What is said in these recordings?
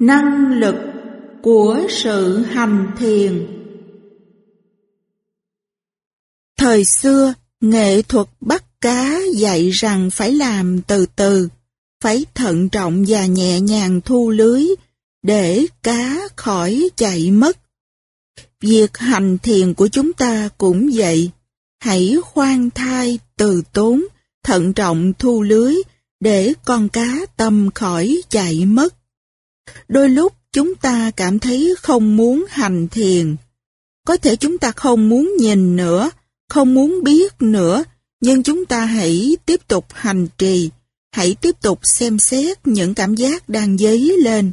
Năng lực của sự hành thiền Thời xưa, nghệ thuật bắt cá dạy rằng phải làm từ từ, phải thận trọng và nhẹ nhàng thu lưới để cá khỏi chạy mất. Việc hành thiền của chúng ta cũng vậy. Hãy khoan thai, từ tốn, thận trọng thu lưới để con cá tâm khỏi chạy mất. Đôi lúc chúng ta cảm thấy không muốn hành thiền. Có thể chúng ta không muốn nhìn nữa, không muốn biết nữa, nhưng chúng ta hãy tiếp tục hành trì, hãy tiếp tục xem xét những cảm giác đang dấy lên.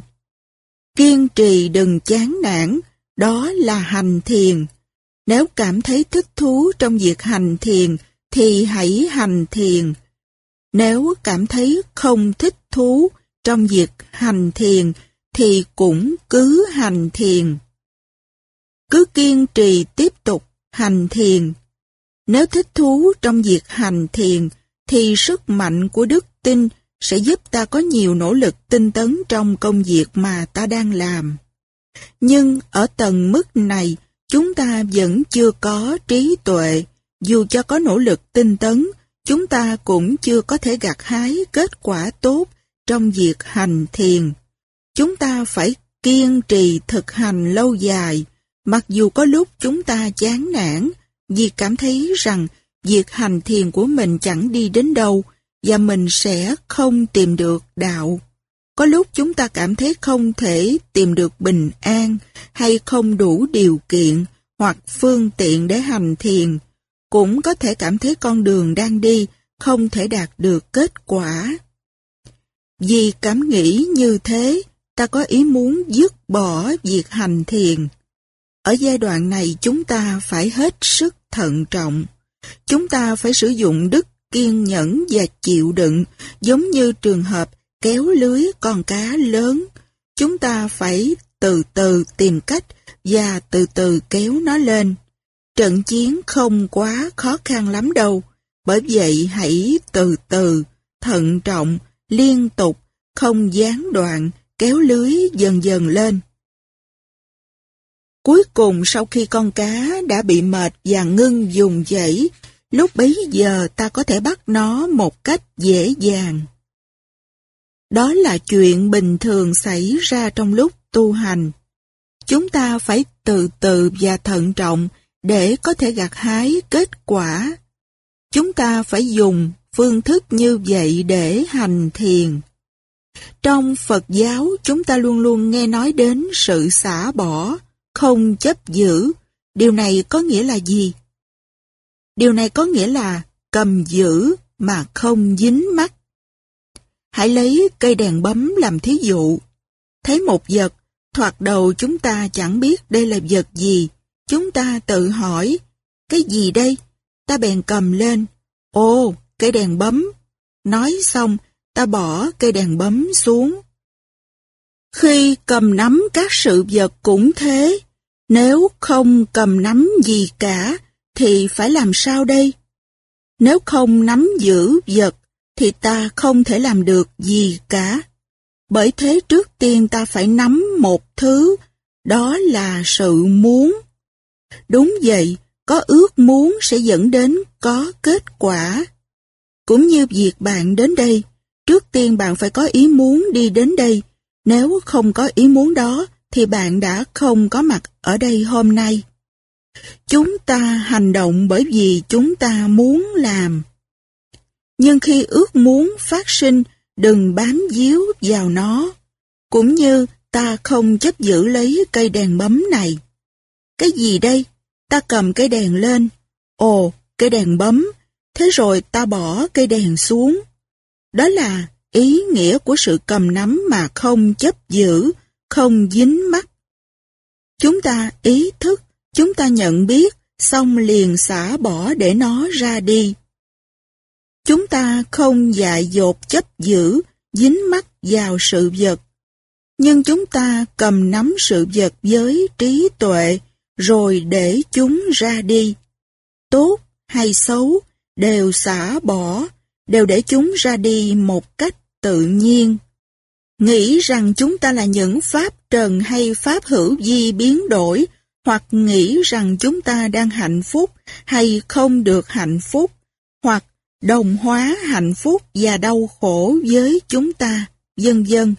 Kiên trì đừng chán nản, đó là hành thiền. Nếu cảm thấy thích thú trong việc hành thiền, thì hãy hành thiền. Nếu cảm thấy không thích thú trong việc hành thiền, thì cũng cứ hành thiền. Cứ kiên trì tiếp tục hành thiền. Nếu thích thú trong việc hành thiền, thì sức mạnh của đức tin sẽ giúp ta có nhiều nỗ lực tinh tấn trong công việc mà ta đang làm. Nhưng ở tầng mức này, chúng ta vẫn chưa có trí tuệ. Dù cho có nỗ lực tinh tấn, chúng ta cũng chưa có thể gặt hái kết quả tốt trong việc hành thiền. Chúng ta phải kiên trì thực hành lâu dài, mặc dù có lúc chúng ta chán nản vì cảm thấy rằng việc hành thiền của mình chẳng đi đến đâu và mình sẽ không tìm được đạo. Có lúc chúng ta cảm thấy không thể tìm được bình an hay không đủ điều kiện hoặc phương tiện để hành thiền. Cũng có thể cảm thấy con đường đang đi không thể đạt được kết quả. Vì cảm nghĩ như thế, ta có ý muốn dứt bỏ việc hành thiền. Ở giai đoạn này chúng ta phải hết sức thận trọng. Chúng ta phải sử dụng đức kiên nhẫn và chịu đựng, giống như trường hợp kéo lưới con cá lớn. Chúng ta phải từ từ tìm cách và từ từ kéo nó lên. Trận chiến không quá khó khăn lắm đâu, bởi vậy hãy từ từ, thận trọng, liên tục, không gián đoạn, kéo lưới dần dần lên. Cuối cùng sau khi con cá đã bị mệt và ngưng dùng dãy, lúc bấy giờ ta có thể bắt nó một cách dễ dàng. Đó là chuyện bình thường xảy ra trong lúc tu hành. Chúng ta phải từ từ và thận trọng để có thể gặt hái kết quả. Chúng ta phải dùng phương thức như vậy để hành thiền. Trong Phật giáo, chúng ta luôn luôn nghe nói đến sự xả bỏ, không chấp giữ. Điều này có nghĩa là gì? Điều này có nghĩa là cầm giữ mà không dính mắt. Hãy lấy cây đèn bấm làm thí dụ. Thấy một vật, thoạt đầu chúng ta chẳng biết đây là vật gì. Chúng ta tự hỏi, cái gì đây? Ta bèn cầm lên. Ồ, cây đèn bấm. Nói xong, ta bỏ cây đèn bấm xuống. Khi cầm nắm các sự vật cũng thế, nếu không cầm nắm gì cả, thì phải làm sao đây? Nếu không nắm giữ vật, thì ta không thể làm được gì cả. Bởi thế trước tiên ta phải nắm một thứ, đó là sự muốn. Đúng vậy, có ước muốn sẽ dẫn đến có kết quả. Cũng như việc bạn đến đây, trước tiên bạn phải có ý muốn đi đến đây. Nếu không có ý muốn đó, thì bạn đã không có mặt ở đây hôm nay. Chúng ta hành động bởi vì chúng ta muốn làm. Nhưng khi ước muốn phát sinh, đừng bám díu vào nó. Cũng như ta không chấp giữ lấy cây đèn bấm này. Cái gì đây? Ta cầm cây đèn lên. Ồ, cây đèn bấm. Thế rồi ta bỏ cây đèn xuống. Đó là ý nghĩa của sự cầm nắm mà không chấp giữ, không dính mắt. Chúng ta ý thức, chúng ta nhận biết, xong liền xả bỏ để nó ra đi. Chúng ta không dại dột chấp giữ, dính mắt vào sự vật. Nhưng chúng ta cầm nắm sự vật với trí tuệ, rồi để chúng ra đi. Tốt hay xấu, đều xả bỏ, đều để chúng ra đi một cách tự nhiên. Nghĩ rằng chúng ta là những pháp trần hay pháp hữu di biến đổi, hoặc nghĩ rằng chúng ta đang hạnh phúc hay không được hạnh phúc, hoặc đồng hóa hạnh phúc và đau khổ với chúng ta, vân vân.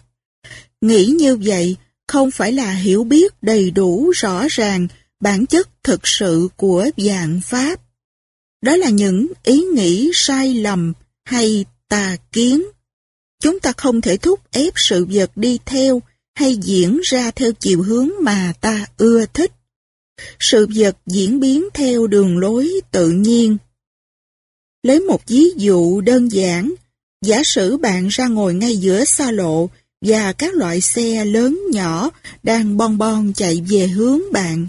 Nghĩ như vậy không phải là hiểu biết đầy đủ rõ ràng bản chất thực sự của dạng pháp. Đó là những ý nghĩ sai lầm hay tà kiến. Chúng ta không thể thúc ép sự vật đi theo hay diễn ra theo chiều hướng mà ta ưa thích. Sự vật diễn biến theo đường lối tự nhiên. Lấy một ví dụ đơn giản, giả sử bạn ra ngồi ngay giữa xa lộ và các loại xe lớn nhỏ đang bon bon chạy về hướng bạn.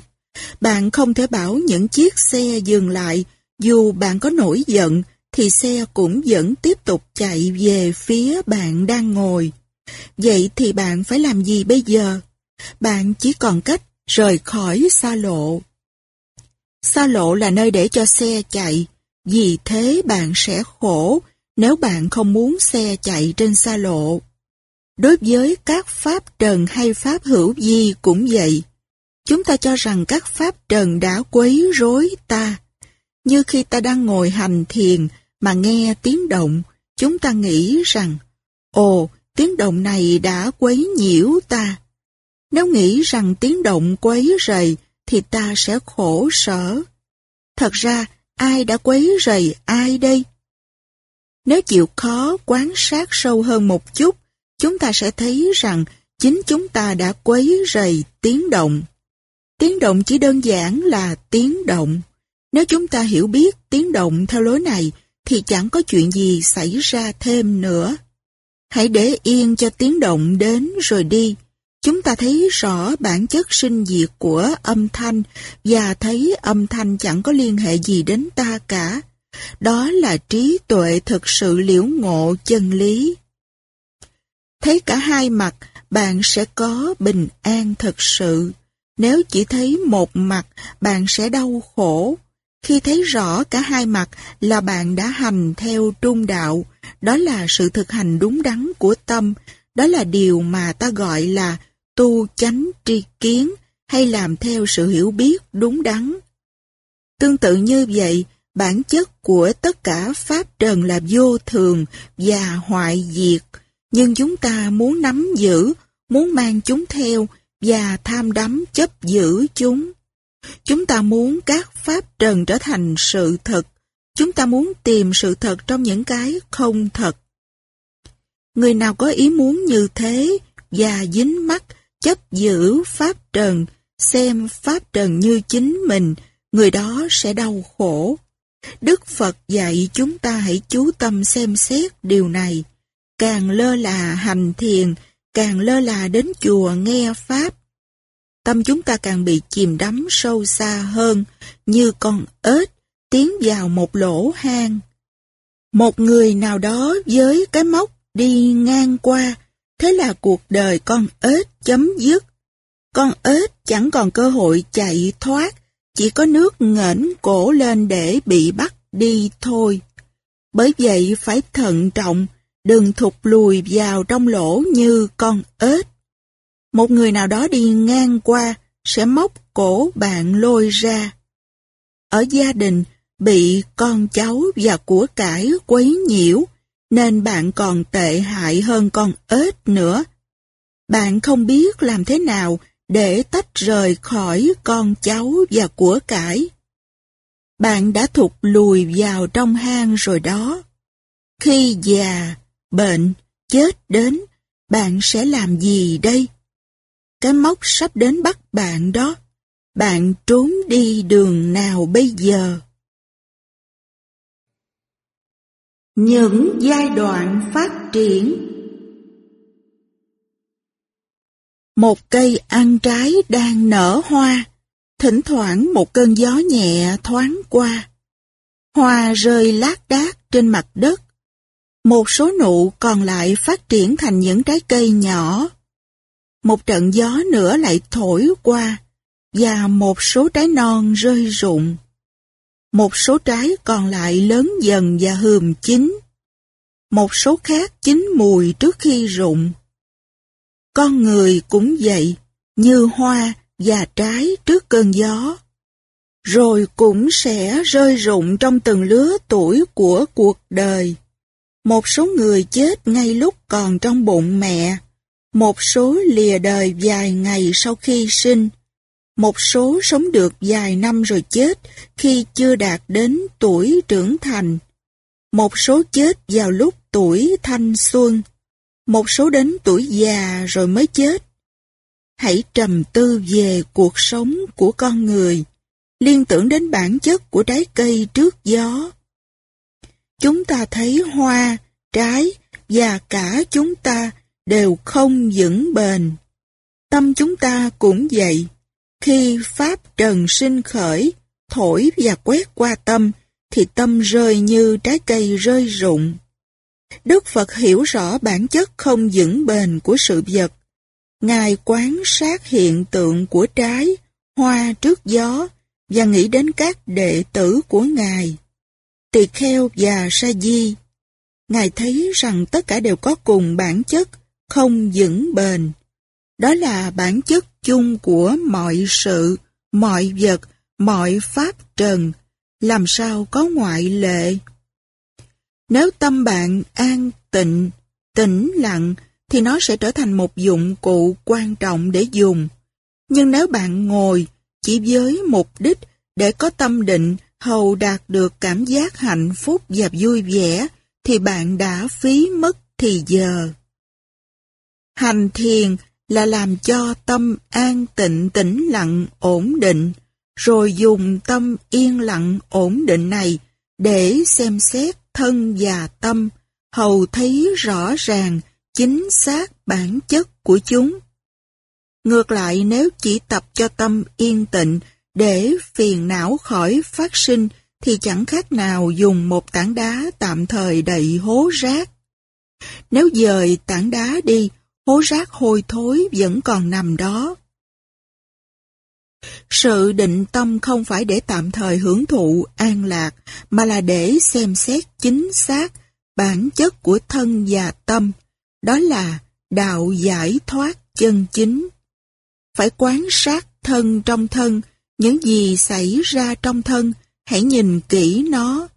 Bạn không thể bảo những chiếc xe dừng lại, dù bạn có nổi giận thì xe cũng vẫn tiếp tục chạy về phía bạn đang ngồi. Vậy thì bạn phải làm gì bây giờ? Bạn chỉ còn cách rời khỏi xa lộ. Xa lộ là nơi để cho xe chạy, vì thế bạn sẽ khổ nếu bạn không muốn xe chạy trên xa lộ. Đối với các pháp trần hay pháp hữu di cũng vậy. Chúng ta cho rằng các pháp trần đã quấy rối ta. Như khi ta đang ngồi hành thiền mà nghe tiếng động, chúng ta nghĩ rằng, ồ, tiếng động này đã quấy nhiễu ta. Nếu nghĩ rằng tiếng động quấy rầy, thì ta sẽ khổ sở. Thật ra, ai đã quấy rầy ai đây? Nếu chịu khó quan sát sâu hơn một chút, chúng ta sẽ thấy rằng chính chúng ta đã quấy rầy tiếng động. Tiếng động chỉ đơn giản là tiếng động. Nếu chúng ta hiểu biết tiếng động theo lối này, thì chẳng có chuyện gì xảy ra thêm nữa. Hãy để yên cho tiếng động đến rồi đi. Chúng ta thấy rõ bản chất sinh diệt của âm thanh và thấy âm thanh chẳng có liên hệ gì đến ta cả. Đó là trí tuệ thực sự liễu ngộ chân lý. Thấy cả hai mặt, bạn sẽ có bình an thực sự. Nếu chỉ thấy một mặt, bạn sẽ đau khổ. Khi thấy rõ cả hai mặt là bạn đã hành theo trung đạo, đó là sự thực hành đúng đắn của tâm, đó là điều mà ta gọi là tu chánh tri kiến hay làm theo sự hiểu biết đúng đắn. Tương tự như vậy, bản chất của tất cả pháp trần là vô thường và hoại diệt, nhưng chúng ta muốn nắm giữ, muốn mang chúng theo và tham đắm chấp giữ chúng. Chúng ta muốn các pháp trần trở thành sự thật. Chúng ta muốn tìm sự thật trong những cái không thật. Người nào có ý muốn như thế và dính mắt chấp giữ pháp trần, xem pháp trần như chính mình, người đó sẽ đau khổ. Đức Phật dạy chúng ta hãy chú tâm xem xét điều này. Càng lơ là hành thiền, càng lơ là đến chùa nghe Pháp. Tâm chúng ta càng bị chìm đắm sâu xa hơn, như con ếch tiến vào một lỗ hang. Một người nào đó với cái móc đi ngang qua, thế là cuộc đời con ếch chấm dứt. Con ếch chẳng còn cơ hội chạy thoát, chỉ có nước ngẩng cổ lên để bị bắt đi thôi. Bởi vậy phải thận trọng, đừng thụt lùi vào trong lỗ như con ếch. Một người nào đó đi ngang qua sẽ móc cổ bạn lôi ra. Ở gia đình, bị con cháu và của cải quấy nhiễu, nên bạn còn tệ hại hơn con ếch nữa. Bạn không biết làm thế nào để tách rời khỏi con cháu và của cải. Bạn đã thụt lùi vào trong hang rồi đó. Khi già, bệnh, chết đến, bạn sẽ làm gì đây? Cái mốc sắp đến bắt bạn đó. Bạn trốn đi đường nào bây giờ? Những giai đoạn phát triển Một cây ăn trái đang nở hoa, thỉnh thoảng một cơn gió nhẹ thoáng qua. Hoa rơi lác đác trên mặt đất. Một số nụ còn lại phát triển thành những trái cây nhỏ. Một trận gió nữa lại thổi qua, và một số trái non rơi rụng. Một số trái còn lại lớn dần và hườm chín. Một số khác chín mùi trước khi rụng. Con người cũng vậy, như hoa và trái trước cơn gió. Rồi cũng sẽ rơi rụng trong từng lứa tuổi của cuộc đời. Một số người chết ngay lúc còn trong bụng mẹ, một số lìa đời vài ngày sau khi sinh, một số sống được vài năm rồi chết khi chưa đạt đến tuổi trưởng thành, một số chết vào lúc tuổi thanh xuân, một số đến tuổi già rồi mới chết. Hãy trầm tư về cuộc sống của con người, liên tưởng đến bản chất của trái cây trước gió. Chúng ta thấy hoa, trái và cả chúng ta đều không vững bền. Tâm chúng ta cũng vậy. Khi Pháp trần sinh khởi, thổi và quét qua tâm, thì tâm rơi như trái cây rơi rụng. Đức Phật hiểu rõ bản chất không vững bền của sự vật. Ngài quán sát hiện tượng của trái, hoa trước gió và nghĩ đến các đệ tử của Ngài. Tỳ kheo và sa di. Ngài thấy rằng tất cả đều có cùng bản chất, không vững bền. Đó là bản chất chung của mọi sự, mọi vật, mọi pháp trần, làm sao có ngoại lệ. Nếu tâm bạn an tịnh, tĩnh lặng, thì nó sẽ trở thành một dụng cụ quan trọng để dùng. Nhưng nếu bạn ngồi chỉ với mục đích để có tâm định hầu đạt được cảm giác hạnh phúc và vui vẻ, thì bạn đã phí mất thì giờ. Hành thiền là làm cho tâm an tịnh tĩnh lặng ổn định, rồi dùng tâm yên lặng ổn định này để xem xét thân và tâm, hầu thấy rõ ràng, chính xác bản chất của chúng. Ngược lại nếu chỉ tập cho tâm yên tịnh để phiền não khỏi phát sinh thì chẳng khác nào dùng một tảng đá tạm thời đầy hố rác. Nếu dời tảng đá đi, hố rác hôi thối vẫn còn nằm đó. Sự định tâm không phải để tạm thời hưởng thụ, an lạc, mà là để xem xét chính xác bản chất của thân và tâm. Đó là đạo giải thoát chân chính. Phải quán sát thân trong thân, những gì xảy ra trong thân, hãy nhìn kỹ nó.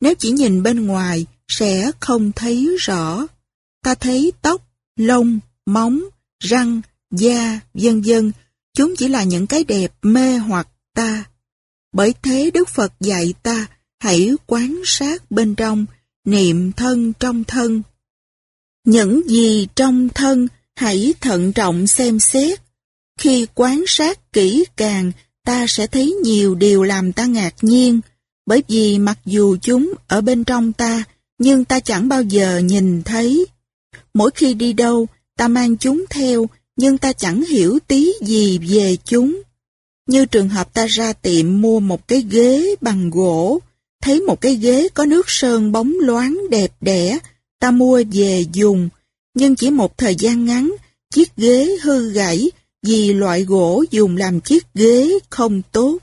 Nếu chỉ nhìn bên ngoài, sẽ không thấy rõ. Ta thấy tóc, lông, móng, răng, da, vân vân, chúng chỉ là những cái đẹp mê hoặc ta. Bởi thế Đức Phật dạy ta hãy quán sát bên trong, niệm thân trong thân. Những gì trong thân hãy thận trọng xem xét. Khi quán sát kỹ càng, ta sẽ thấy nhiều điều làm ta ngạc nhiên, bởi vì mặc dù chúng ở bên trong ta, nhưng ta chẳng bao giờ nhìn thấy. Mỗi khi đi đâu, ta mang chúng theo, nhưng ta chẳng hiểu tí gì về chúng. Như trường hợp ta ra tiệm mua một cái ghế bằng gỗ, thấy một cái ghế có nước sơn bóng loáng đẹp đẽ, ta mua về dùng, nhưng chỉ một thời gian ngắn, chiếc ghế hư gãy vì loại gỗ dùng làm chiếc ghế không tốt.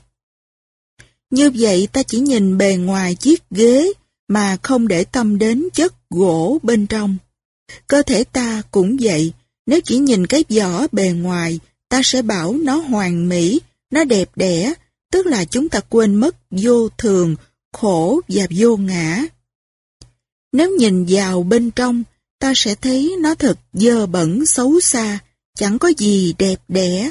Như vậy ta chỉ nhìn bề ngoài chiếc ghế mà không để tâm đến chất gỗ bên trong. Cơ thể ta cũng vậy, nếu chỉ nhìn cái vỏ bề ngoài, ta sẽ bảo nó hoàn mỹ, nó đẹp đẽ, tức là chúng ta quên mất vô thường, khổ và vô ngã. Nếu nhìn vào bên trong, ta sẽ thấy nó thật dơ bẩn xấu xa, chẳng có gì đẹp đẽ.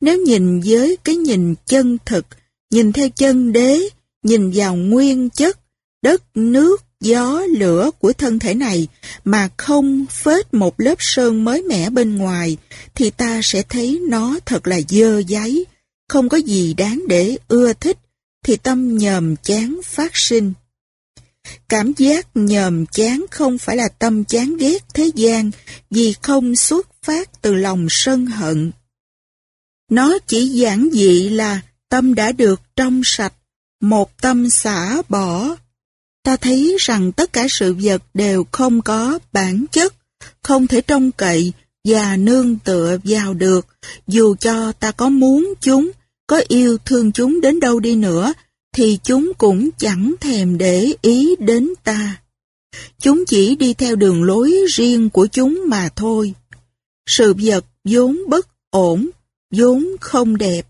Nếu nhìn với cái nhìn chân thực, nhìn theo chân đế, nhìn vào nguyên chất, đất, nước, gió, lửa của thân thể này mà không phết một lớp sơn mới mẻ bên ngoài, thì ta sẽ thấy nó thật là dơ giấy, không có gì đáng để ưa thích, thì tâm nhờm chán phát sinh. Cảm giác nhờm chán không phải là tâm chán ghét thế gian vì không xuất phát từ lòng sân hận. Nó chỉ giản dị là tâm đã được trong sạch, một tâm xả bỏ. Ta thấy rằng tất cả sự vật đều không có bản chất, không thể trông cậy và nương tựa vào được, dù cho ta có muốn chúng, có yêu thương chúng đến đâu đi nữa, thì chúng cũng chẳng thèm để ý đến ta. Chúng chỉ đi theo đường lối riêng của chúng mà thôi. sự vật vốn bất ổn, vốn không đẹp.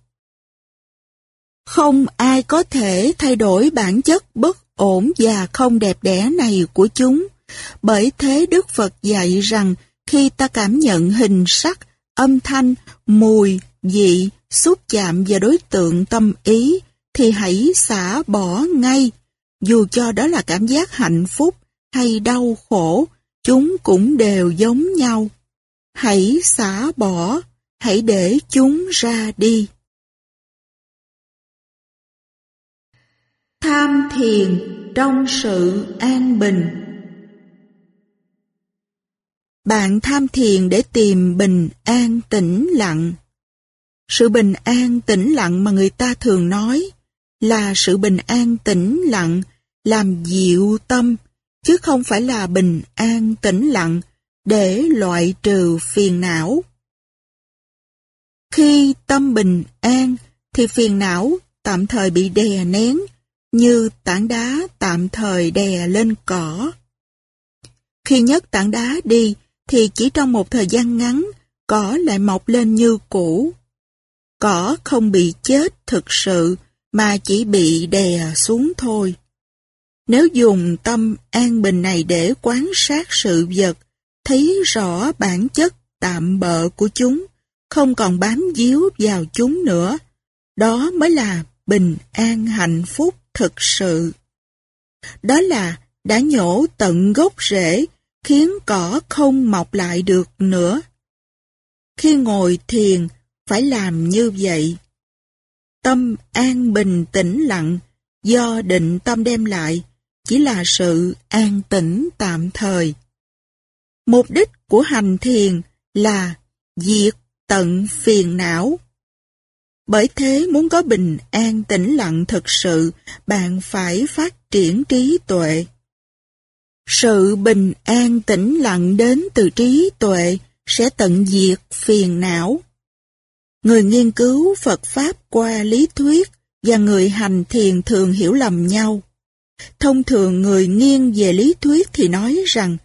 Không ai có thể thay đổi bản chất bất ổn và không đẹp đẽ này của chúng. Bởi thế Đức Phật dạy rằng khi ta cảm nhận hình sắc, âm thanh, mùi, vị, xúc chạm và đối tượng tâm ý, thì hãy xả bỏ ngay. Dù cho đó là cảm giác hạnh phúc hay đau khổ, chúng cũng đều giống nhau. Hãy xả bỏ, hãy để chúng ra đi. Tham thiền trong sự an bình Bạn tham thiền để tìm bình an tĩnh lặng. Sự bình an tĩnh lặng mà người ta thường nói là sự bình an tĩnh lặng làm dịu tâm, chứ không phải là bình an tĩnh lặng để loại trừ phiền não. Khi tâm bình an thì phiền não tạm thời bị đè nén như tảng đá tạm thời đè lên cỏ. Khi nhấc tảng đá đi thì chỉ trong một thời gian ngắn cỏ lại mọc lên như cũ. Cỏ không bị chết thực sự mà chỉ bị đè xuống thôi. Nếu dùng tâm an bình này để quan sát sự vật, thấy rõ bản chất tạm bợ của chúng, không còn bám díu vào chúng nữa, đó mới là bình an hạnh phúc thực sự. Đó là đã nhổ tận gốc rễ, khiến cỏ không mọc lại được nữa. Khi ngồi thiền, phải làm như vậy. Tâm an bình tĩnh lặng, do định tâm đem lại, chỉ là sự an tĩnh tạm thời. Mục đích của hành thiền là diệt tận phiền não. Bởi thế muốn có bình an tĩnh lặng thực sự, bạn phải phát triển trí tuệ. Sự bình an tĩnh lặng đến từ trí tuệ sẽ tận diệt phiền não. Người nghiên cứu Phật Pháp qua lý thuyết và người hành thiền thường hiểu lầm nhau. Thông thường người nghiêng về lý thuyết thì nói rằng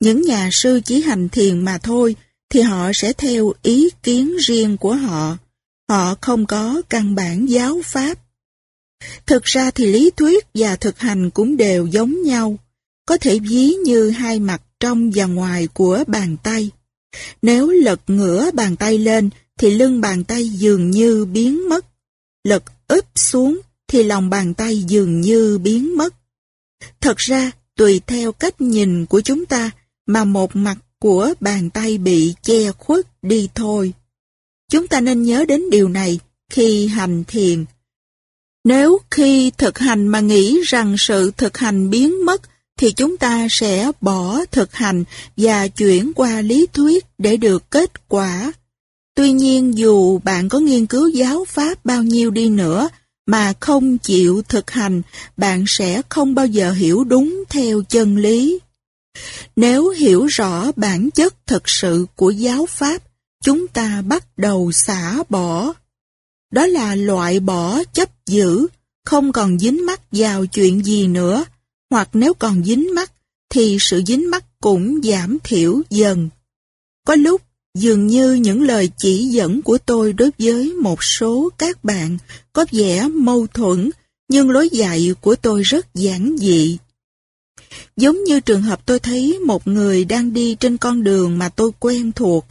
những nhà sư chỉ hành thiền mà thôi thì họ sẽ theo ý kiến riêng của họ. Họ không có căn bản giáo pháp. Thực ra thì lý thuyết và thực hành cũng đều giống nhau, có thể ví như hai mặt trong và ngoài của bàn tay. Nếu lật ngửa bàn tay lên thì lưng bàn tay dường như biến mất. Lật úp xuống thì lòng bàn tay dường như biến mất. Thật ra, tùy theo cách nhìn của chúng ta mà một mặt của bàn tay bị che khuất đi thôi. Chúng ta nên nhớ đến điều này khi hành thiền. Nếu khi thực hành mà nghĩ rằng sự thực hành biến mất thì chúng ta sẽ bỏ thực hành và chuyển qua lý thuyết để được kết quả. Tuy nhiên dù bạn có nghiên cứu giáo pháp bao nhiêu đi nữa mà không chịu thực hành, bạn sẽ không bao giờ hiểu đúng theo chân lý. Nếu hiểu rõ bản chất thực sự của giáo pháp, chúng ta bắt đầu xả bỏ. Đó là loại bỏ chấp giữ, không còn dính mắc vào chuyện gì nữa, hoặc nếu còn dính mắc, thì sự dính mắc cũng giảm thiểu dần. Có lúc, dường như những lời chỉ dẫn của tôi đối với một số các bạn có vẻ mâu thuẫn, nhưng lối dạy của tôi rất giản dị. Giống như trường hợp tôi thấy một người đang đi trên con đường mà tôi quen thuộc.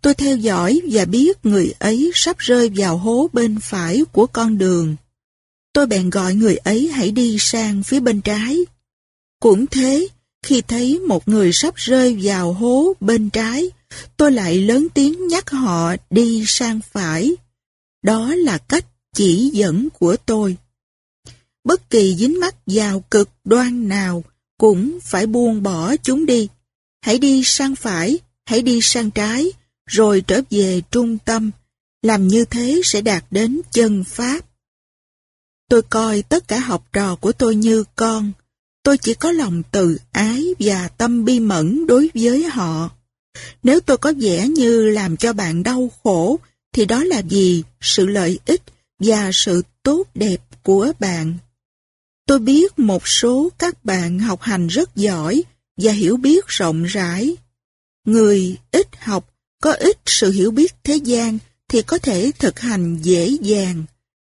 Tôi theo dõi và biết người ấy sắp rơi vào hố bên phải của con đường. Tôi bèn gọi người ấy hãy đi sang phía bên trái. Cũng thế, khi thấy một người sắp rơi vào hố bên trái, tôi lại lớn tiếng nhắc họ đi sang phải. Đó là cách chỉ dẫn của tôi. Bất kỳ dính mắc vào cực đoan nào cũng phải buông bỏ chúng đi. Hãy đi sang phải, hãy đi sang trái, rồi trở về trung tâm. Làm như thế sẽ đạt đến chân Pháp. Tôi coi tất cả học trò của tôi như con. Tôi chỉ có lòng từ ái và tâm bi mẫn đối với họ. Nếu tôi có vẻ như làm cho bạn đau khổ, thì đó là vì sự lợi ích và sự tốt đẹp của bạn. Tôi biết một số các bạn học hành rất giỏi và hiểu biết rộng rãi. Người ít học có ít sự hiểu biết thế gian thì có thể thực hành dễ dàng.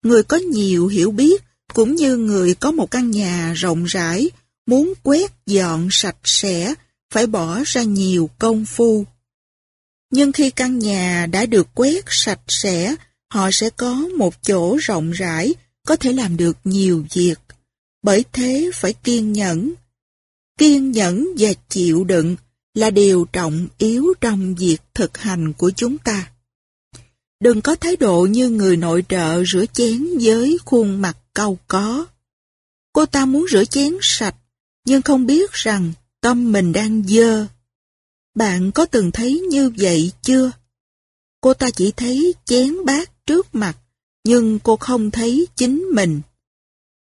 Người có nhiều hiểu biết cũng như người có một căn nhà rộng rãi, muốn quét dọn sạch sẽ, phải bỏ ra nhiều công phu. Nhưng khi căn nhà đã được quét sạch sẽ, họ sẽ có một chỗ rộng rãi, có thể làm được nhiều việc. Bởi thế phải kiên nhẫn. Kiên nhẫn và chịu đựng là điều trọng yếu trong việc thực hành của chúng ta. Đừng có thái độ như người nội trợ rửa chén với khuôn mặt cau có. Cô ta muốn rửa chén sạch, nhưng không biết rằng tâm mình đang dơ. Bạn có từng thấy như vậy chưa? Cô ta chỉ thấy chén bát trước mặt, nhưng cô không thấy chính mình.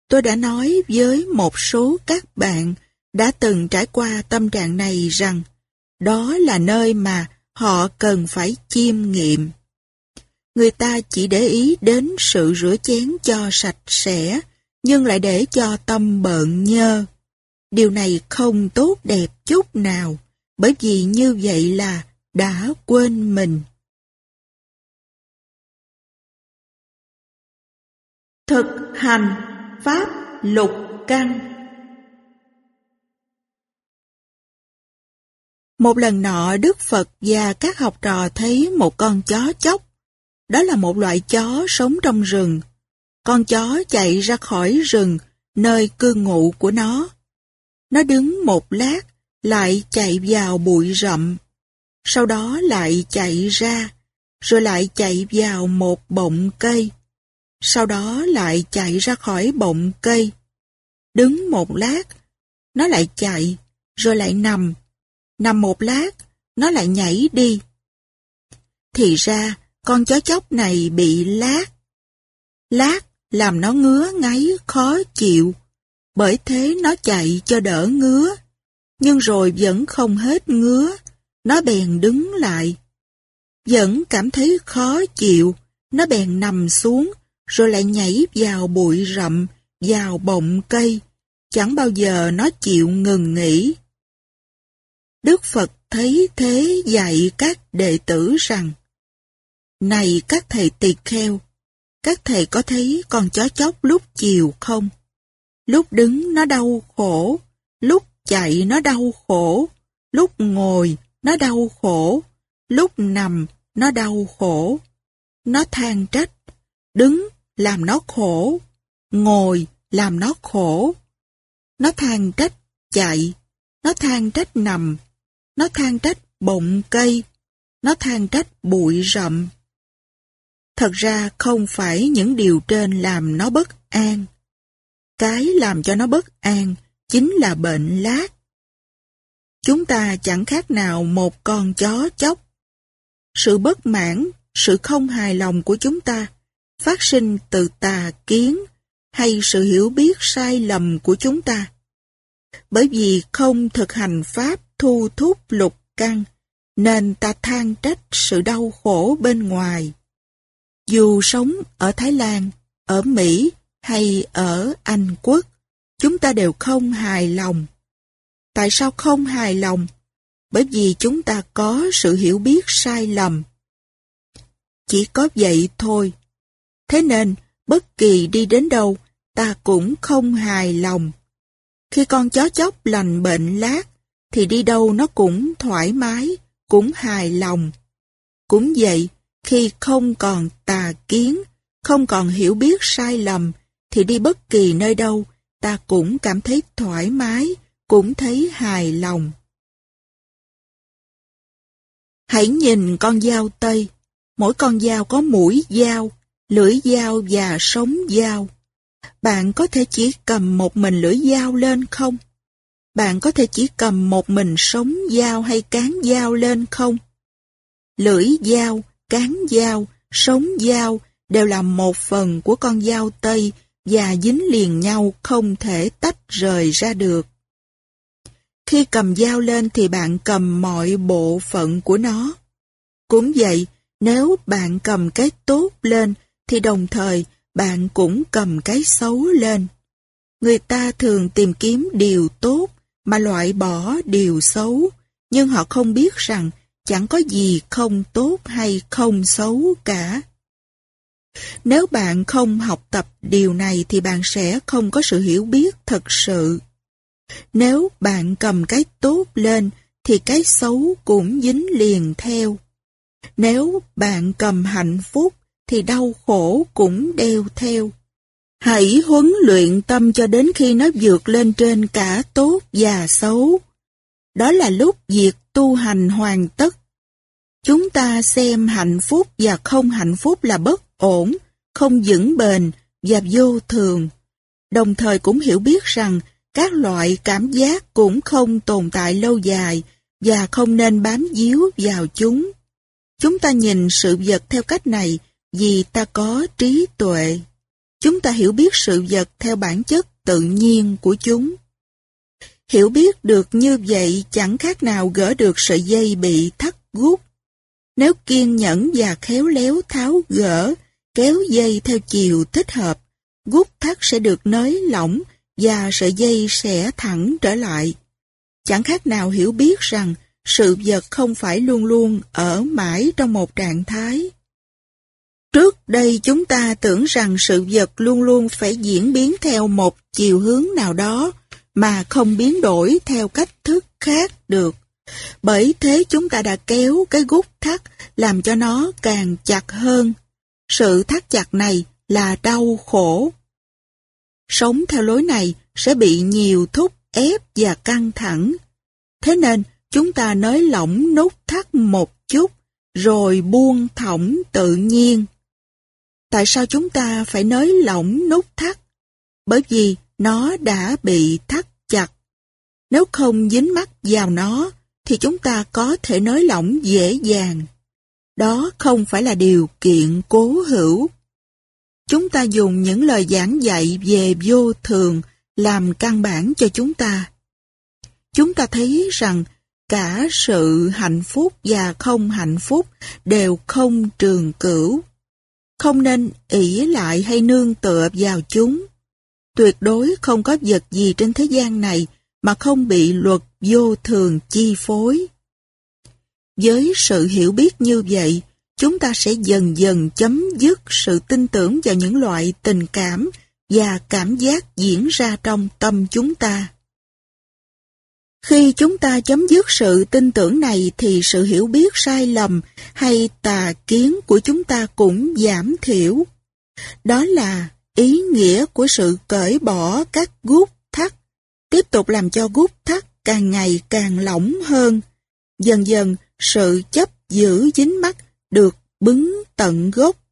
Tôi đã nói với một số các bạn đã từng trải qua tâm trạng này rằng đó là nơi mà họ cần phải chiêm nghiệm. Người ta chỉ để ý đến sự rửa chén cho sạch sẽ, nhưng lại để cho tâm bợn nhơ. Điều này không tốt đẹp chút nào, bởi vì như vậy là đã quên mình. Thực hành Pháp Lục Căn Một lần nọ Đức Phật và các học trò thấy một con chó chóc. Đó là một loại chó sống trong rừng. Con chó chạy ra khỏi rừng, nơi cư ngụ của nó. Nó đứng một lát, lại chạy vào bụi rậm. Sau đó lại chạy ra, rồi lại chạy vào một bọng cây. Sau đó lại chạy ra khỏi bọng cây. Đứng một lát, nó lại chạy, rồi lại nằm Nằm một lát, nó lại nhảy đi. Thì ra, con chó chóc này bị lát. Lát làm nó ngứa ngáy khó chịu, bởi thế nó chạy cho đỡ ngứa. Nhưng rồi vẫn không hết ngứa, nó bèn đứng lại. Vẫn cảm thấy khó chịu, nó bèn nằm xuống, rồi lại nhảy vào bụi rậm, vào bọng cây. Chẳng bao giờ nó chịu ngừng nghỉ. Đức Phật thấy thế dạy các đệ tử rằng Này các thầy tỳ kheo, các thầy có thấy con chó chóc lúc chiều không? Lúc đứng nó đau khổ, lúc chạy nó đau khổ, lúc ngồi nó đau khổ, lúc nằm nó đau khổ. Nó than trách, đứng làm nó khổ, ngồi làm nó khổ. Nó than trách chạy, nó than trách nằm, nó than trách bọng cây, nó than trách bụi rậm. Thật ra không phải những điều trên làm nó bất an. Cái làm cho nó bất an chính là bệnh lát. Chúng ta chẳng khác nào một con chó chóc. Sự bất mãn, sự không hài lòng của chúng ta phát sinh từ tà kiến hay sự hiểu biết sai lầm của chúng ta. Bởi vì không thực hành Pháp thu thúc lục căn, nên ta than trách sự đau khổ bên ngoài. Dù sống ở Thái Lan, ở Mỹ hay ở Anh Quốc, chúng ta đều không hài lòng. Tại sao không hài lòng? Bởi vì chúng ta có sự hiểu biết sai lầm. Chỉ có vậy thôi. Thế nên, bất kỳ đi đến đâu, ta cũng không hài lòng. Khi con chó chóc lành bệnh lát, thì đi đâu nó cũng thoải mái, cũng hài lòng. Cũng vậy, khi không còn tà kiến, không còn hiểu biết sai lầm, thì đi bất kỳ nơi đâu, ta cũng cảm thấy thoải mái, cũng thấy hài lòng. Hãy nhìn con dao tây, mỗi con dao có mũi dao, lưỡi dao và sống dao. Bạn có thể chỉ cầm một mình lưỡi dao lên không? Bạn có thể chỉ cầm một mình sống dao hay cán dao lên không? Lưỡi dao, cán dao, sống dao đều là một phần của con dao tây và dính liền nhau không thể tách rời ra được. Khi cầm dao lên thì bạn cầm mọi bộ phận của nó. Cũng vậy, nếu bạn cầm cái tốt lên thì đồng thời bạn cũng cầm cái xấu lên. Người ta thường tìm kiếm điều tốt mà loại bỏ điều xấu, nhưng họ không biết rằng chẳng có gì không tốt hay không xấu cả. Nếu bạn không học tập điều này thì bạn sẽ không có sự hiểu biết thật sự. Nếu bạn cầm cái tốt lên thì cái xấu cũng dính liền theo. Nếu bạn cầm hạnh phúc thì đau khổ cũng đeo theo. Hãy huấn luyện tâm cho đến khi nó vượt lên trên cả tốt và xấu. Đó là lúc việc tu hành hoàn tất. Chúng ta xem hạnh phúc và không hạnh phúc là bất ổn, không vững bền và vô thường. Đồng thời cũng hiểu biết rằng các loại cảm giác cũng không tồn tại lâu dài và không nên bám díu vào chúng. Chúng ta nhìn sự vật theo cách này vì ta có trí tuệ. Chúng ta hiểu biết sự vật theo bản chất tự nhiên của chúng. Hiểu biết được như vậy chẳng khác nào gỡ được sợi dây bị thắt gút. Nếu kiên nhẫn và khéo léo tháo gỡ, kéo dây theo chiều thích hợp, gút thắt sẽ được nới lỏng và sợi dây sẽ thẳng trở lại. Chẳng khác nào hiểu biết rằng sự vật không phải luôn luôn ở mãi trong một trạng thái. Trước đây chúng ta tưởng rằng sự vật luôn luôn phải diễn biến theo một chiều hướng nào đó, mà không biến đổi theo cách thức khác được. Bởi thế chúng ta đã kéo cái gút thắt làm cho nó càng chặt hơn. Sự thắt chặt này là đau khổ. Sống theo lối này sẽ bị nhiều thúc ép và căng thẳng. Thế nên, chúng ta nới lỏng nút thắt một chút, rồi buông thõng tự nhiên. Tại sao chúng ta phải nới lỏng nút thắt? Bởi vì nó đã bị thắt chặt. Nếu không dính mắt vào nó, thì chúng ta có thể nới lỏng dễ dàng. Đó không phải là điều kiện cố hữu. Chúng ta dùng những lời giảng dạy về vô thường làm căn bản cho chúng ta. Chúng ta thấy rằng cả sự hạnh phúc và không hạnh phúc đều không trường cửu không nên ỷ lại hay nương tựa vào chúng. Tuyệt đối không có vật gì trên thế gian này mà không bị luật vô thường chi phối. Với sự hiểu biết như vậy, chúng ta sẽ dần dần chấm dứt sự tin tưởng vào những loại tình cảm và cảm giác diễn ra trong tâm chúng ta. Khi chúng ta chấm dứt sự tin tưởng này thì sự hiểu biết sai lầm hay tà kiến của chúng ta cũng giảm thiểu. Đó là ý nghĩa của sự cởi bỏ các gút thắt, tiếp tục làm cho gút thắt càng ngày càng lỏng hơn. Dần dần, sự chấp giữ dính mắt được bứng tận gốc